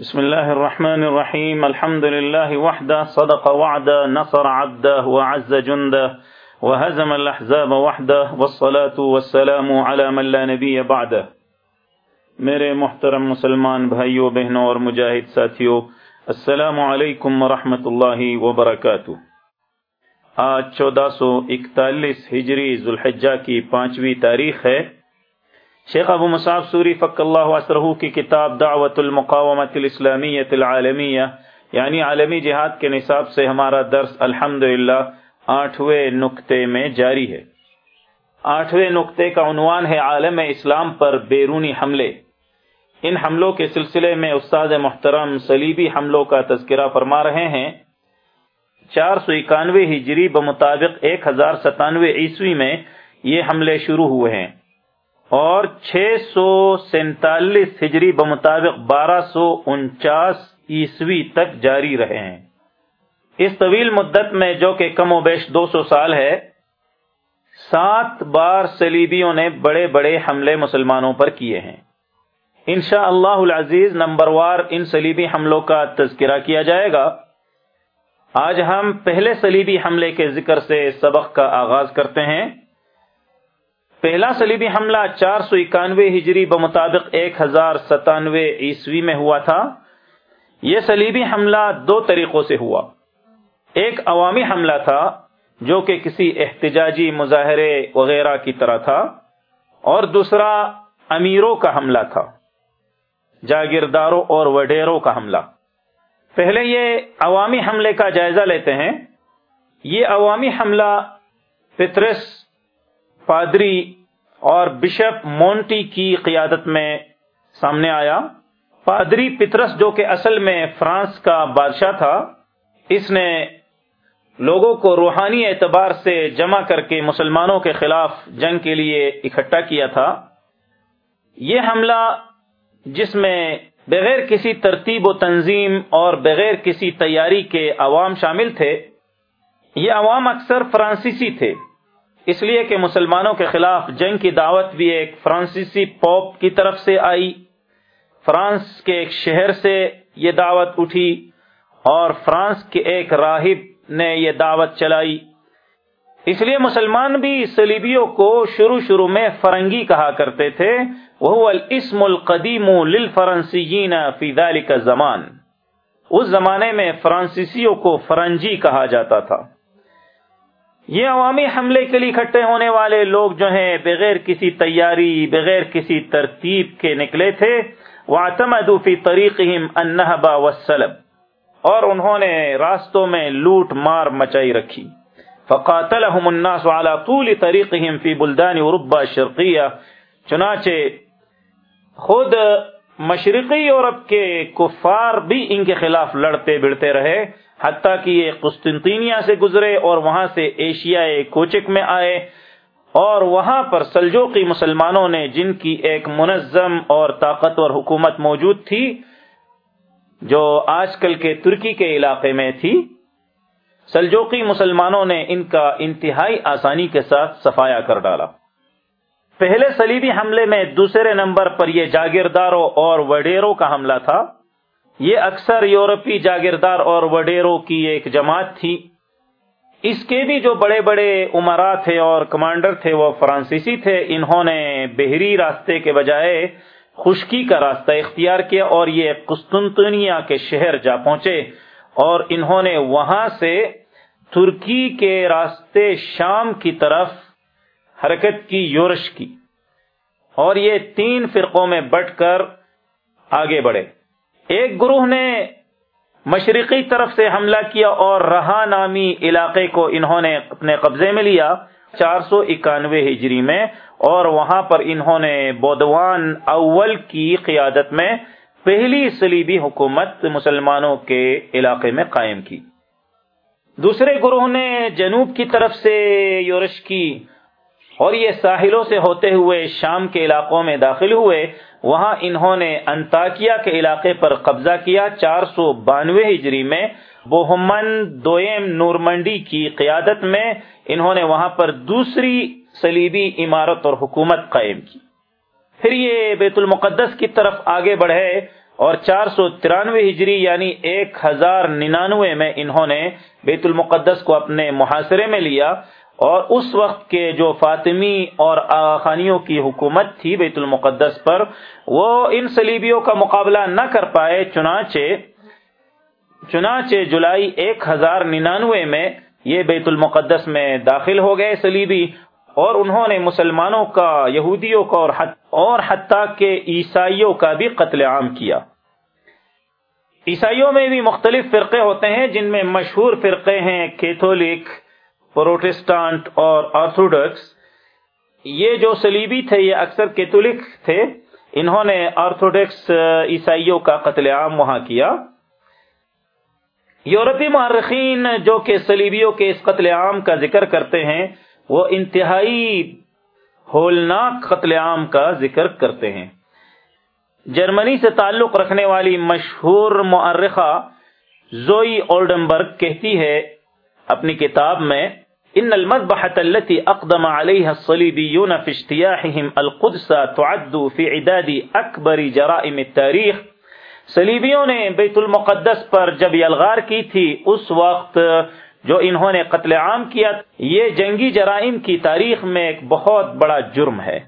بسم الله الرحمن الرحيم. الحمد لله وحده. صدق وعده. نصر عبده وعز جنده. وهزم الأحزاب وحده. والصلاة والسلام على من لا نبي بعده. میرے محترم مسلمان بھائیوں بہنوں اور مجاہد ساتھیوں السلام علیکم ورحمۃ اللہ وبرکاتہ. آج چودہ سو اکتالیس ہجری ذوالحجہ کی پانچویں تاریخ ہے۔ شیخ ابو مصعب سوری فق اللہ وسرہ کی کتاب دعوت المقامت الاسلامیت العالمیہ یعنی عالمی جہاد کے نصاب سے ہمارا درس الحمد آٹھویں نقطے میں جاری ہے۔ آٹھویں نقطے کا عنوان ہے عالم اسلام پر بیرونی حملے۔ ان حملوں کے سلسلے میں استاد محترم سلیبی حملوں کا تذکرہ فرما رہے ہیں۔ چار سو اکانوے ہجری بمطابق ایک ہزار ستانوے عیسوی میں یہ حملے شروع ہوئے ہیں۔ اور چھ سو سینتالیس ہجری بمطابق بارہ سو انچاس عیسوی تک جاری رہے ہیں۔ اس طویل مدت میں جو کہ کم و بیش دو سو سال ہے، سات بار سلیبیوں نے بڑے بڑے حملے مسلمانوں پر کیے ہیں۔ انشاء اللہ العزیز نمبر وار ان سلیبی حملوں کا تذکرہ کیا جائے گا۔ آج ہم پہلے سلیبی حملے کے ذکر سے سبق کا آغاز کرتے ہیں۔ پہلا سلیبی حملہ چار سو اکانوے ہجری بمطابق ایک ہزار ستانوے عیسوی میں ہوا تھا۔ یہ سلیبی حملہ دو طریقوں سے ہوا۔ ایک عوامی حملہ تھا جو کہ کسی احتجاجی مظاہرے وغیرہ کی طرح تھا، اور دوسرا امیروں کا حملہ تھا، جاگیرداروں اور وڈیروں کا حملہ۔ پہلے یہ عوامی حملے کا جائزہ لیتے ہیں۔ یہ عوامی حملہ پترس پادری اور بشپ مونٹی کی قیادت میں سامنے آیا۔ پادری پترس جو کہ اصل میں فرانس کا بادشاہ تھا، اس نے لوگوں کو روحانی اعتبار سے جمع کر کے مسلمانوں کے خلاف جنگ کے لیے اکٹھا کیا تھا۔ یہ حملہ جس میں بغیر کسی ترتیب و تنظیم اور بغیر کسی تیاری کے عوام شامل تھے، یہ عوام اکثر فرانسیسی تھے۔ اس لیے کہ مسلمانوں کے خلاف جنگ کی دعوت بھی ایک فرانسیسی پوپ کی طرف سے آئی۔ فرانس کے ایک شہر سے یہ دعوت اٹھی اور فرانس کے ایک راہب نے یہ دعوت چلائی۔ اس لیے مسلمان بھی سلیبیوں کو شروع شروع میں فرنگی کہا کرتے تھے۔ وہ الاسم القدیم للفرنسیین فی ذلك زمان۔ اس زمانے میں فرانسیسیوں کو فرنجی کہا جاتا تھا۔ یہ عوامی حملے کے لیے اکٹھے ہونے والے لوگ جو ہیں، بغیر کسی تیاری، بغیر کسی ترتیب کے نکلے تھے۔ وَاعْتَمَدُوا فِي طَرِيقِهِمْ النَّهْبَ وَالسَّلَبْ اور انہوں نے راستوں میں لوٹ مار مچائی رکھی۔ فقاتلهم الناس على طول طريقهم في بلدان اوروبا الشرقيه چنانچہ خود مشرقی یورپ کے کفار بھی ان کے خلاف لڑتے بڑھتے رہے، حتیٰ کہ یہ قسطنطینیہ سے گزرے اور وہاں سے ایشیا کوچک میں آئے۔ اور وہاں پر سلجوقی مسلمانوں نے جن کی ایک منظم اور طاقتور حکومت موجود تھی، جو آج کل کے ترکی کے علاقے میں تھی، سلجوقی مسلمانوں نے ان کا انتہائی آسانی کے ساتھ صفایا کر ڈالا۔ پہلے سلیبی حملے میں دوسرے نمبر پر یہ جاگیرداروں اور وڈیروں کا حملہ تھا۔ یہ اکثر یورپی جاگیردار اور وڈیروں کی ایک جماعت تھی۔ اس کے بھی جو بڑے بڑے عمرا تھے اور کمانڈر تھے وہ فرانسیسی تھے۔ انہوں نے بحری راستے کے بجائے خشکی کا راستہ اختیار کیا اور یہ قسطنطنیہ کے شہر جا پہنچے اور انہوں نے وہاں سے ترکی کے راستے شام کی طرف حرکت کی، یورش کی۔ اور یہ تین فرقوں میں بٹ کر آگے بڑھے۔ ایک گروہ نے مشرقی طرف سے حملہ کیا اور رہا نامی علاقے کو انہوں نے اپنے قبضے میں لیا چار سو اکانوے ہجری میں، اور وہاں پر انہوں نے بودوان اول کی قیادت میں پہلی سلیبی حکومت مسلمانوں کے علاقے میں قائم کی۔ دوسرے گروہ نے جنوب کی طرف سے یورش کی۔ اور یہ ساحلوں سے ہوتے ہوئے شام کے علاقوں میں داخل ہوئے، وہاں انہوں نے انتاکیا کے علاقے پر قبضہ کیا چار سو بانوے ہجری میں۔ بوہمن دویم نورمنڈی کی قیادت میں انہوں نے وہاں پر دوسری سلیبی عمارت اور حکومت قائم کی۔ پھر یہ بیت المقدس کی طرف آگے بڑھے اور چار سو ترانوے ہجری یعنی ایک ہزار ننانوے میں انہوں نے بیت المقدس کو اپنے محاصرے میں لیا۔ اور اس وقت کے جو فاطمی اور آخانیوں کی حکومت تھی بیت المقدس پر، وہ ان سلیبیوں کا مقابلہ نہ کر پائے، چنانچہ چنانچہ جولائی ایک ہزار ننانوے میں یہ بیت المقدس میں داخل ہو گئے سلیبی اور انہوں نے مسلمانوں کا، یہودیوں کا اور حت، اور حتیٰ کے عیسائیوں کا بھی قتل عام کیا۔ عیسائیوں میں بھی مختلف فرقے ہوتے ہیں، جن میں مشہور فرقے ہیں کیتھولک پروٹسٹانٹ اور آرتھوڈکس، یہ جو سلیبی تھے، یہ اکثر کیتھولک تھے، انہوں نے آرتھوڈکس عیسائیوں کا قتل عام وہاں کیا۔ یورپی مورخین جو کہ سلیبیوں کے اس قتل عام کا ذکر کرتے ہیں، وہ انتہائی ہولناک قتل عام کا ذکر کرتے ہیں۔ جرمنی سے تعلق رکھنے والی مشہور معرخہ زوئی اولڈنبرگ کہتی ہے اپنی کتاب میں ان المذبحة التي اقدم عليها الصليبيون في اجتياحهم القدس تعد في عداد اکبر جرائم التاریخ صلیبیوں نے بیت المقدس پر جب یلغار کی تھی، اس وقت جو انہوں نے قتل عام کیا، یہ جنگی جرائم کی تاریخ میں ایک بہت بڑا جرم ہے۔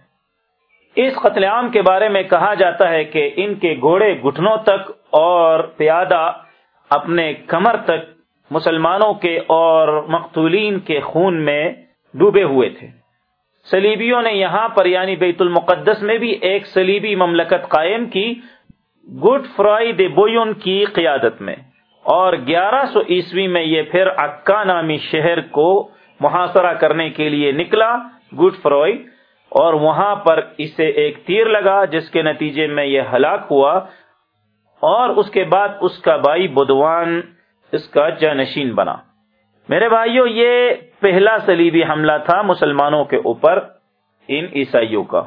اس قتل عام کے بارے میں کہا جاتا ہے کہ ان کے گھوڑے گھٹنوں تک اور پیادہ اپنے کمر تک مسلمانوں کے اور مقتولین کے خون میں ڈوبے ہوئے تھے۔ سلیبیوں نے یہاں پر یعنی بیت المقدس میں بھی ایک سلیبی مملکت قائم کی، گڈ فرائی دے بوئن کی قیادت میں۔ اور گیارہ سو عیسوی میں یہ پھر اکا نامی شہر کو محاصرہ کرنے کے لیے نکلا، گڈ فروئی اور وہاں پر اسے ایک تیر لگا جس کے نتیجے میں یہ ہلاک ہوا۔ اور اس کے بعد اس کا بھائی بدوان اس کا جانشین بنا۔ میرے بھائیوں یہ پہلا سلیبی حملہ تھا مسلمانوں کے اوپر ان عیسائیوں کا۔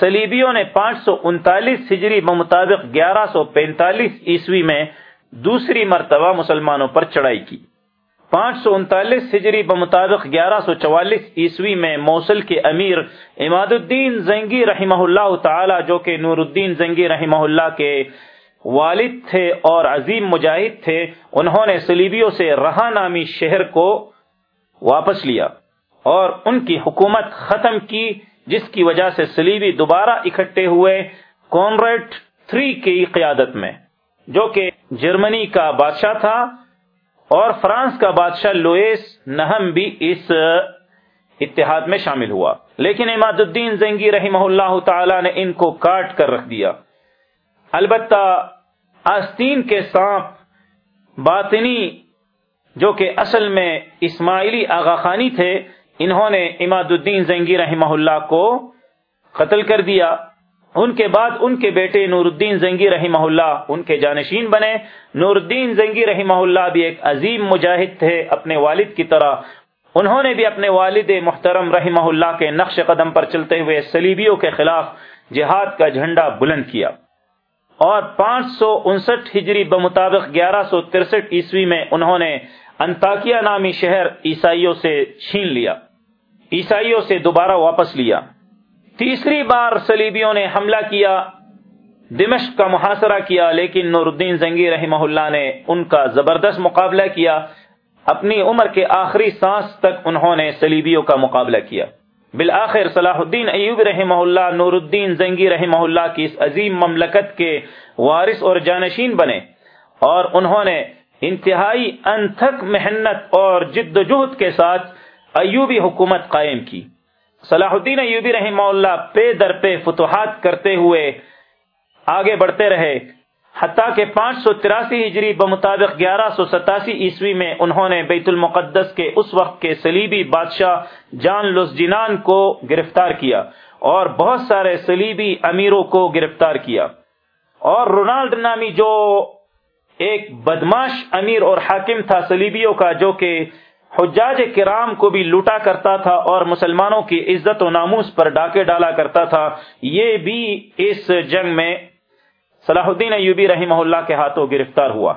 سلیبیوں نے پانچ سو انتالیس ہجری بمطابق گیارہ سو پینتالیس عیسوی میں دوسری مرتبہ مسلمانوں پر چڑھائی کی۔ پانچ سو انتالیس ہجری بمطابق گیارہ سو چوالیس عیسوی میں موصل کے امیر اماد الدین زنگی رحمہ اللہ تعالی، جو کہ نور الدین زنگی رحمہ اللہ کے والد تھے اور عظیم مجاہد تھے، انہوں نے سلیبیوں سے رہا نامی شہر کو واپس لیا اور ان کی حکومت ختم کی، جس کی وجہ سے سلیبی دوبارہ اکٹھے ہوئے کونریٹ تھری کی قیادت میں، جو کہ جرمنی کا بادشاہ تھا اور فرانس کا بادشاہ لوئس نہم بھی اس اتحاد میں شامل ہوا۔ لیکن اماد الدین زنگی رحمہ اللہ تعالی نے ان کو کاٹ کر رکھ دیا۔ البتہ آستین کے سانپ باطنی جو کہ اصل میں اسماعیلی آغا خانی تھے، انہوں نے اماد الدین زنگی رحمہ اللہ کو قتل کر دیا۔ ان کے بعد ان کے بیٹے نور الدین زنگی رحمہ اللہ ان کے جانشین بنے۔ نور الدین زنگی رحمہ اللہ بھی ایک عظیم مجاہد تھے اپنے والد کی طرح۔ انہوں نے بھی اپنے والد محترم رحمہ اللہ کے نقش قدم پر چلتے ہوئے سلیبیوں کے خلاف جہاد کا جھنڈا بلند کیا۔ اور پانچ سو انسٹھ ہجری بمطابق گیارہ سو ترسٹھ عیسوی میں انہوں نے انتاکیہ نامی شہر عیسائیوں سے چھین لیا، عیسائیوں سے دوبارہ واپس لیا۔ تیسری بار سلیبیوں نے حملہ کیا، دمشق کا محاصرہ کیا، لیکن نور الدین زنگی رحمہ اللہ نے ان کا زبردست مقابلہ کیا۔ اپنی عمر کے آخری سانس تک انہوں نے سلیبیوں کا مقابلہ کیا۔ بالآخر صلاح الدین ایوب رحمہ اللہ نور الدین زنگی رحمہ اللہ کی اس عظیم مملکت کے وارث اور جانشین بنے اور انہوں نے انتہائی انتھک محنت اور جد و جہد کے ساتھ ایوبی حکومت قائم کی۔ صلاح الدین ایوبی رحمہ اللہ پے در پہ فتوحات کرتے ہوئے آگے بڑھتے رہے۔ حتیٰ کہ پانچ سو تراسی ہجری بمطابق گیارہ سو ستاسی عیسوی میں انہوں نے بیت المقدس کے اس وقت کے سلیبی بادشاہ جان لس جنان کو گرفتار کیا اور بہت سارے سلیبی امیروں کو گرفتار کیا۔ اور رونالڈ نامی جو ایک بدماش امیر اور حاکم تھا سلیبیوں کا، جو کہ حجاج کرام کو بھی لوٹا کرتا تھا اور مسلمانوں کی عزت و ناموس پر ڈاکے ڈالا کرتا تھا، یہ بھی اس جنگ میں صلاح الدین ایوبی رحمہ اللہ کے ہاتھوں گرفتار ہوا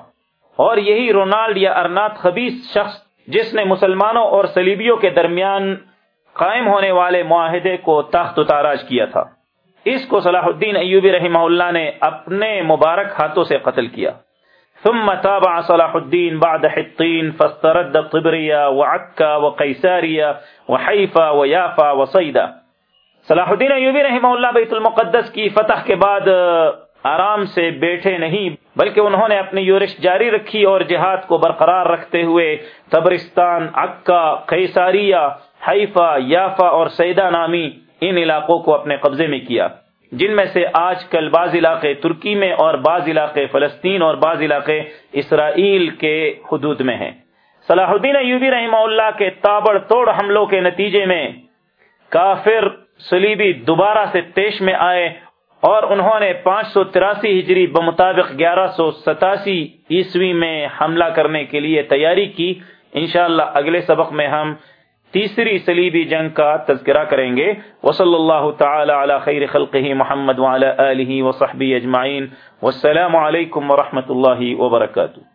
اور یہی رونالڈ یا ارنات خبیص شخص جس نے مسلمانوں اور سلیبیوں کے درمیان قائم ہونے والے معاہدے کو تخت و تاراج کیا تھا۔ اس کو صلاح الدین ایوبی رحمہ اللہ نے اپنے مبارک ہاتھوں سے قتل کیا۔ ثم تابع صلاح الدین بعد حطین، فاسترد طبریہ وعکا وقیساریہ وحیفا ویافا وصیدہ صلاح الدین ایوبی رحمہ اللہ بیت المقدس کی فتح کے بعد آرام سے بیٹھے نہیں، بلکہ انہوں نے اپنی یورش جاری رکھی اور جہاد کو برقرار رکھتے ہوئے تبرستان، عکا قیساریہ حیفا یافا اور سیدہ نامی ان علاقوں کو اپنے قبضے میں کیا۔ جن میں سے آج کل بعض علاقے ترکی میں اور بعض علاقے فلسطین اور بعض علاقے اسرائیل کے حدود میں ہیں۔ صلاح الدین ایوبی رحمہ اللہ کے تابڑ توڑ حملوں کے نتیجے میں کافر سلیبی دوبارہ سے تیش میں آئے اور انہوں نے پانچ سو تراسی ہجری بمطابق گیارہ سو ستاسی عیسوی میں حملہ کرنے کے لیے تیاری کی۔ انشاءاللہ اگلے سبق میں ہم تیسری سلیبی جنگ کا تذکرہ کریں گے۔ وصلی اللہ تعالی علی خیر خلقہ محمد وعلی آلہ وصحبہ اجمعین۔ والسلام علیکم ورحمۃ اللہ وبرکاتہ۔